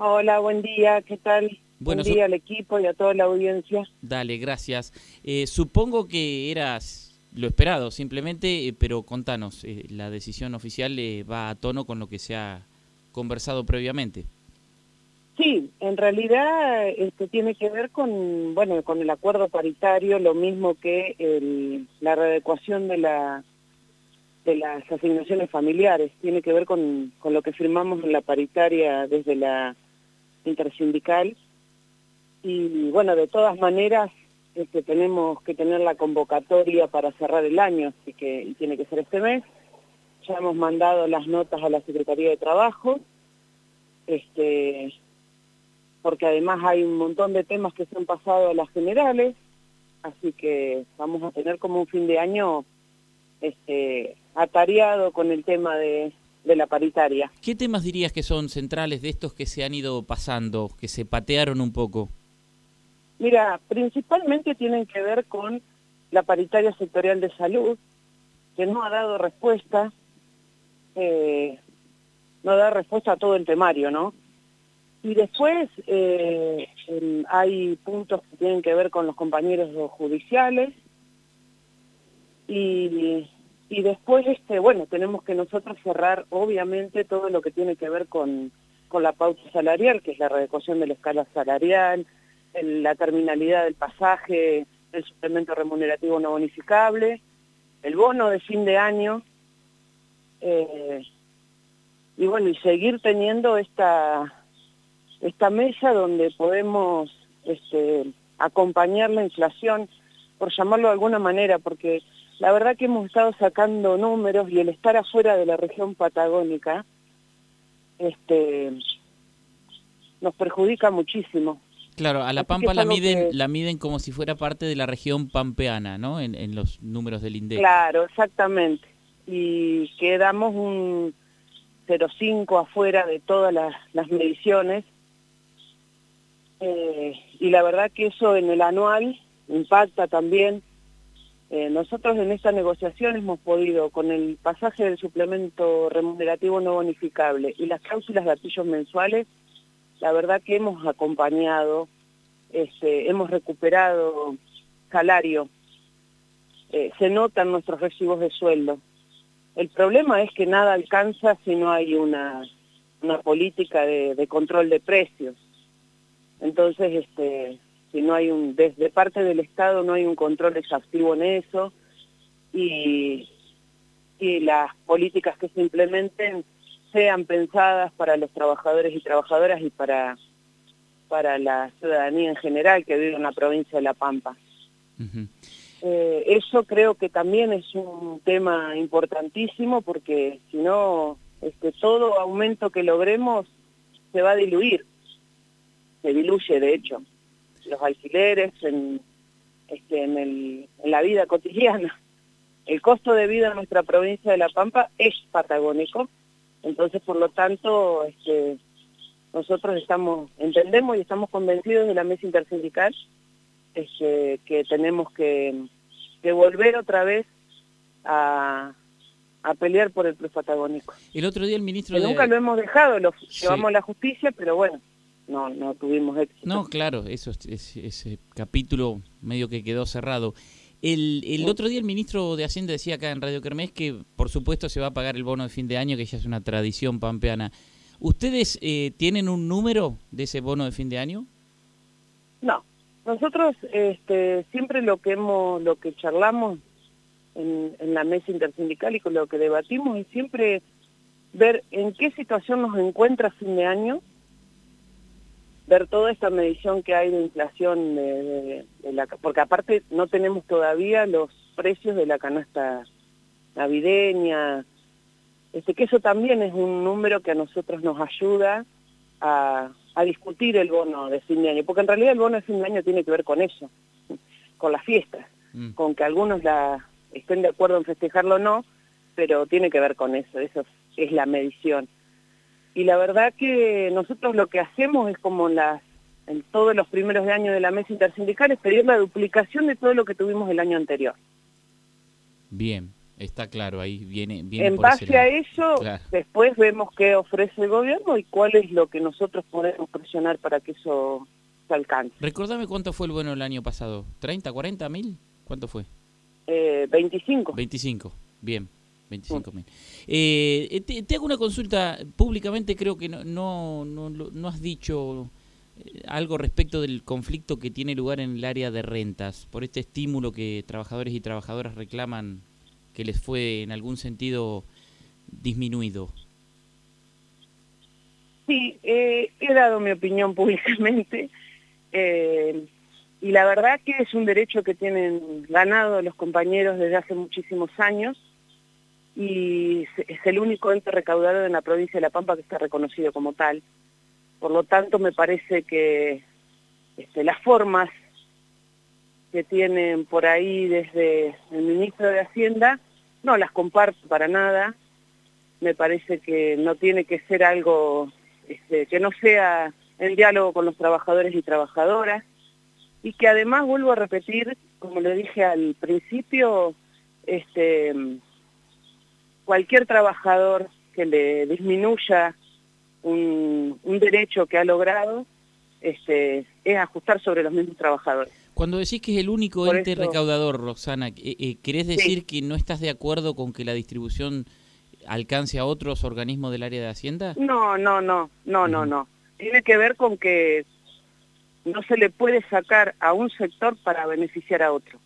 Hola, buen día, ¿qué tal? buen día al equipo y a toda la audiencia. Dale, gracias. Eh, supongo que eras lo esperado, simplemente, eh, pero contanos, eh, la decisión oficial va a tono con lo que se ha conversado previamente. Sí, en realidad este, tiene que ver con, bueno, con el acuerdo paritario, lo mismo que el, la readecuación de la de las asignaciones familiares, tiene que ver con, con lo que firmamos en la paritaria desde la intersindical. Y bueno, de todas maneras, este, tenemos que tener la convocatoria para cerrar el año, así que tiene que ser este mes. Ya hemos mandado las notas a la Secretaría de Trabajo, este, porque además hay un montón de temas que se han pasado a las generales, así que vamos a tener como un fin de año este, atareado con el tema de, la paritaria. ¿Qué temas dirías que son centrales de estos que se han ido pasando, que se patearon un poco? Mira, principalmente tienen que ver con la paritaria sectorial de salud, que no ha dado respuesta, eh, no da respuesta a todo el temario, ¿no? Y después eh, hay puntos que tienen que ver con los compañeros judiciales y y después, este, bueno, tenemos que nosotros cerrar, obviamente, todo lo que tiene que ver con, con la pauta salarial, que es la redecuación de la escala salarial, la terminalidad del pasaje, el suplemento remunerativo no bonificable, el bono de fin de año, eh, y bueno, y seguir teniendo esta, esta mesa donde podemos este, acompañar la inflación, por llamarlo de alguna manera, porque la verdad que hemos estado sacando números y el estar afuera de la región patagónica este, nos perjudica muchísimo. Claro, a La Pampa la miden, la miden como si fuera parte de la región pampeana, ¿no? En, los números del INDEC. Claro, exactamente. Y quedamos un 0,5 afuera de todas las, mediciones. Eh, y la verdad que eso en el anual impacta también eh, nosotros en esta negociación hemos podido, con el pasaje del suplemento remunerativo no bonificable y las cláusulas de gatillos mensuales, la verdad que hemos acompañado, este, hemos recuperado salario, eh, se notan nuestros recibos de sueldo. El problema es que nada alcanza si no hay una, política de control de precios. Entonces, este, si no hay un, desde parte del Estado no hay un control exhaustivo en eso y, y las políticas que se implementen sean pensadas para los trabajadores y trabajadoras y para, para la ciudadanía en general que vive en la provincia de La Pampa. Eh, eso creo que también es un tema importantísimo porque si no, este, todo aumento que logremos se va a diluir, se diluye de hecho los alquileres, en, este, en, el, en la vida cotidiana. El costo de vida en nuestra provincia de La Pampa es patagónico, entonces por lo tanto este, nosotros estamos, entendemos y estamos convencidos de la mesa intersindical este, que tenemos que, que volver otra vez a, a pelear por el plus patagónico. El otro día el ministro... Que nunca lo hemos dejado, lo llevamos a la justicia, pero bueno, no, no tuvimos éxito. No, claro, eso ese capítulo medio que quedó cerrado. El, el otro día el ministro de Hacienda decía acá en Radio Kermés que por supuesto se va a pagar el bono de fin de año, que ya es una tradición pampeana. ¿Ustedes eh, tienen un número de ese bono de fin de año? No, nosotros este, siempre lo que hemos, lo que charlamos en, en la mesa intersindical y con lo que debatimos es siempre ver en qué situación nos encuentra fin de año ver toda esta medición que hay de inflación, de, la, porque aparte no tenemos todavía los precios de la canasta navideña, este, que eso también es un número que a nosotros nos ayuda a, discutir el bono de fin de año, porque en realidad el bono de fin de año tiene que ver con eso, con las fiestas, mm. con que algunos la, estén de acuerdo en festejarlo o no, pero tiene que ver con eso, eso es la medición y la verdad que nosotros lo que hacemos es como las, en todos los primeros de año de la mesa intersindical es pedir la duplicación de todo lo que tuvimos el año anterior. Bien, Está claro, ahí viene... viene en base a eso, después vemos qué ofrece el gobierno y cuál es lo que nosotros podemos presionar para que eso se alcance. Recordame cuánto fue el bueno el año pasado, ¿30, 40 mil? ¿Cuánto fue? Eh, 25. 25, bien. 25 mil. Eh, te, hago una consulta públicamente, creo que no, no, no, no has dicho eh, algo respecto del conflicto que tiene lugar en el área de rentas, por este estímulo que trabajadores y trabajadoras reclaman que les fue en algún sentido disminuido. Sí, eh, he dado mi opinión públicamente eh, y la verdad que es un derecho que tienen ganado los compañeros desde hace muchísimos años y es el único ente recaudador en la provincia de La Pampa que está reconocido como tal. Por lo tanto, me parece que este, las formas que tienen por ahí desde el ministro de Hacienda no las comparto para nada. Me parece que no tiene que ser algo este, que no sea en diálogo con los trabajadores y trabajadoras y que además, vuelvo a repetir, como le dije al principio, este, cualquier trabajador que le disminuya un, derecho que ha logrado este, es ajustar sobre los mismos trabajadores. Cuando decís que es el único ente recaudador, Roxana, eh, eh, ¿querés decir que no estás de acuerdo con que la distribución alcance a otros organismos del área de Hacienda? No, no, no, no, no, no. Tiene que ver con que no se le puede sacar a un sector para beneficiar a otro,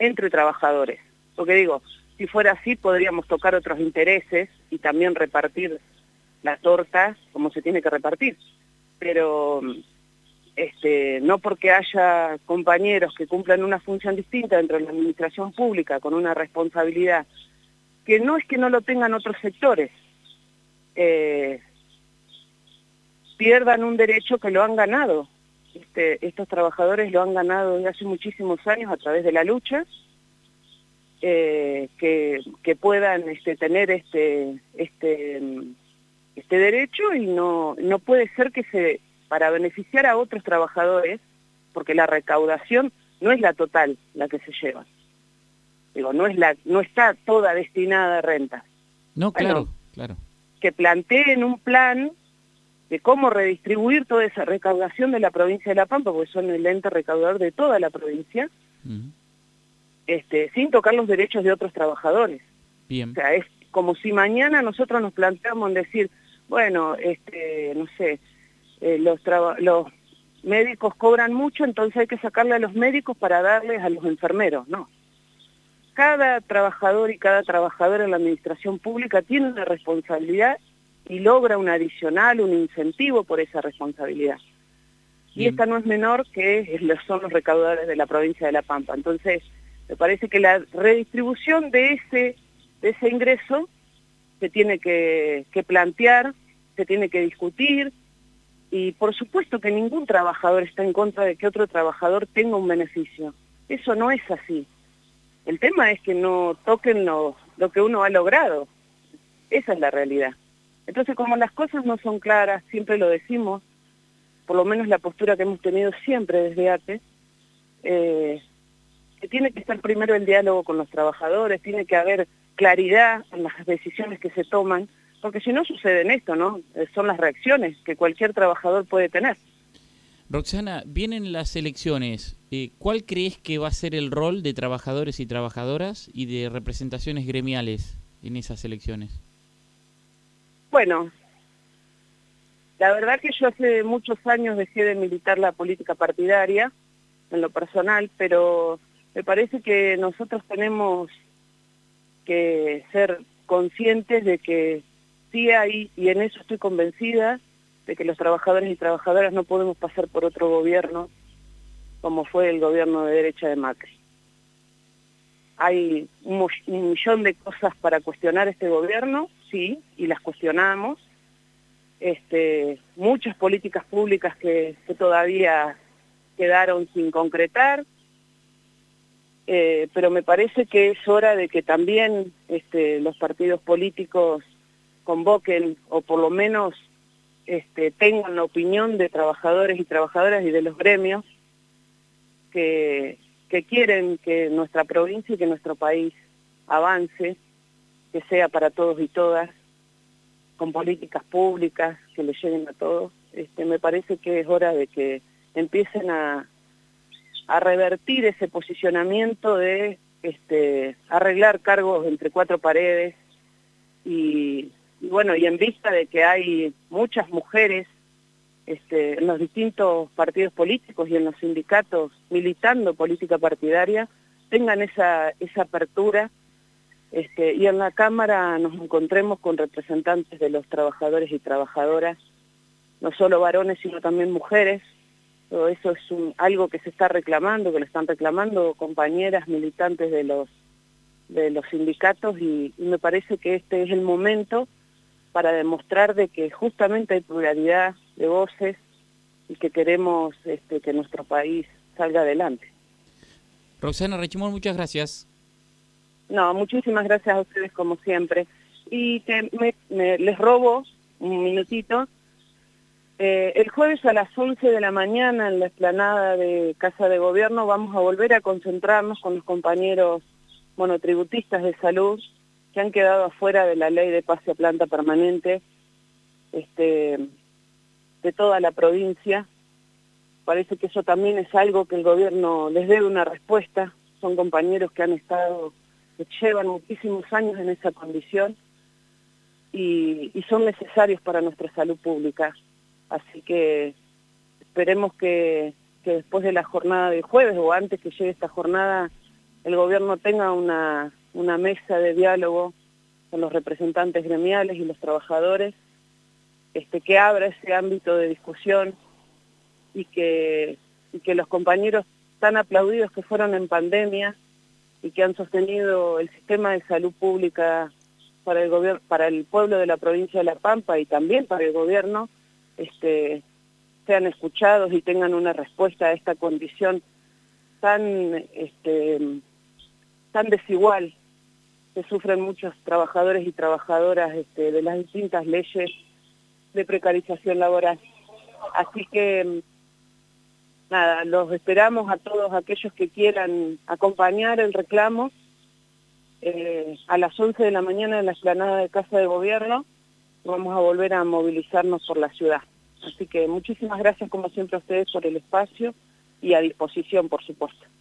entre trabajadores. Porque digo, si fuera así, podríamos tocar otros intereses y también repartir la torta como se tiene que repartir. Pero este, no porque haya compañeros que cumplan una función distinta dentro de la administración pública con una responsabilidad, que no es que no lo tengan otros sectores, eh, pierdan un derecho que lo han ganado. Este, estos trabajadores lo han ganado desde hace muchísimos años a través de la lucha eh, que, puedan este, tener este, este, este derecho y no, no puede ser que se, para beneficiar a otros trabajadores, porque la recaudación no es la total la que se lleva. Digo, no, es la, no está toda destinada a renta. No, claro, claro. Que planteen un plan de cómo redistribuir toda esa recaudación de la provincia de La Pampa, porque son el ente recaudador de toda la provincia, este, sin tocar los derechos de otros trabajadores. Bien. O sea, es como si mañana nosotros nos planteamos en decir, bueno, este, no sé, eh, los, los médicos cobran mucho, entonces hay que sacarle a los médicos para darles a los enfermeros, no. Cada trabajador y cada trabajadora en la administración pública tiene una responsabilidad y logra un adicional, un incentivo por esa responsabilidad. Y esta no es menor que son los recaudadores de la provincia de La Pampa. Entonces, me parece que la redistribución de ese, de ese ingreso se tiene que, plantear, se tiene que discutir, y por supuesto que ningún trabajador está en contra de que otro trabajador tenga un beneficio. Eso no es así. El tema es que no toquen lo, lo que uno ha logrado. Esa es la realidad. Entonces, como las cosas no son claras, siempre lo decimos, por lo menos la postura que hemos tenido siempre desde ATE, eh, que tiene que estar primero el diálogo con los trabajadores, tiene que haber claridad en las decisiones que se toman, porque si no sucede en esto, ¿no? Eh, son las reacciones que cualquier trabajador puede tener. Roxana, vienen las elecciones. Eh, ¿Cuál crees que va a ser el rol de trabajadores y trabajadoras y de representaciones gremiales en esas elecciones? Bueno, la verdad que yo hace muchos años dejé de militar la política partidaria en lo personal, pero me parece que nosotros tenemos que ser conscientes de que sí hay, y en eso estoy convencida, de que los trabajadores y trabajadoras no podemos pasar por otro gobierno como fue el gobierno de derecha de Macri. Hay un, millón de cosas para cuestionar este gobierno, sí, y las cuestionamos. Este, muchas políticas públicas que todavía quedaron sin concretar, eh, pero me parece que es hora de que también este, los partidos políticos convoquen o por lo menos este, tengan la opinión de trabajadores y trabajadoras y de los gremios que, que quieren que nuestra provincia y que nuestro país avance, que sea para todos y todas, con políticas públicas que le lleguen a todos. Este, me parece que es hora de que empiecen a, a revertir ese posicionamiento de este, arreglar cargos entre cuatro paredes y, bueno, y en vista de que hay muchas mujeres este, en los distintos partidos políticos y en los sindicatos militando política partidaria, tengan esa, esa apertura este, y en la Cámara nos encontremos con representantes de los trabajadores y trabajadoras, no solo varones sino también mujeres, todo eso es un, algo que se está reclamando, que lo están reclamando compañeras militantes de los, de los sindicatos y, me parece que este es el momento para demostrar de que justamente hay pluralidad de voces y que queremos este, que nuestro país salga adelante. Roxana Rechimón, muchas gracias. No, muchísimas gracias a ustedes como siempre. Y les robo un minutito eh, el jueves a las 11 de la mañana en la explanada de Casa de Gobierno vamos a volver a concentrarnos con los compañeros monotributistas de salud que han quedado afuera de la ley de pase a planta permanente este, de toda la provincia. Parece que eso también es algo que el gobierno les debe una respuesta. Son compañeros que han estado, que llevan muchísimos años en esa condición y son necesarios para nuestra salud pública. Así que esperemos que, después de la jornada de jueves o antes que llegue esta jornada, el gobierno tenga una, una mesa de diálogo con los representantes gremiales y los trabajadores, este, que abra ese ámbito de discusión y que, y que los compañeros tan aplaudidos que fueron en pandemia y que han sostenido el sistema de salud pública para el, gobierno, para el pueblo de la provincia de La Pampa y también para el gobierno, este, sean escuchados y tengan una respuesta a esta condición tan, este, tan desigual que sufren muchos trabajadores y trabajadoras este, de las distintas leyes de precarización laboral. Así que, nada, los esperamos a todos aquellos que quieran acompañar el reclamo eh, a las 11 de la mañana en la explanada de Casa de Gobierno. Vamos a volver a movilizarnos por la ciudad. Así que muchísimas gracias como siempre a ustedes por el espacio y a disposición, por supuesto.